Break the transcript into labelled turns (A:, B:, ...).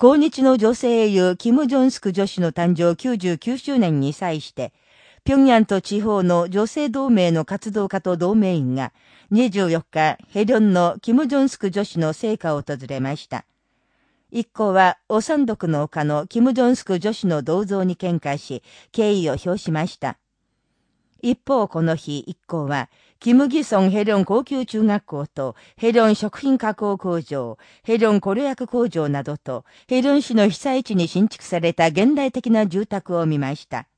A: 抗日の女性英雄、キム・ジョンスク女子の誕生99周年に際して、平壌と地方の女性同盟の活動家と同盟員が、24日、ヘリョンのキム・ジョンスク女子の成果を訪れました。一行は、お三読の丘のキム・ジョンスク女子の銅像に喧嘩し、敬意を表しました。一方、この日、一行は、キム・ギソンヘリョン高級中学校と、ヘリョン食品加工工場、ヘリョンコロ薬工場などと、ヘリョン市の被災地に新築された現代的な住宅を見ました。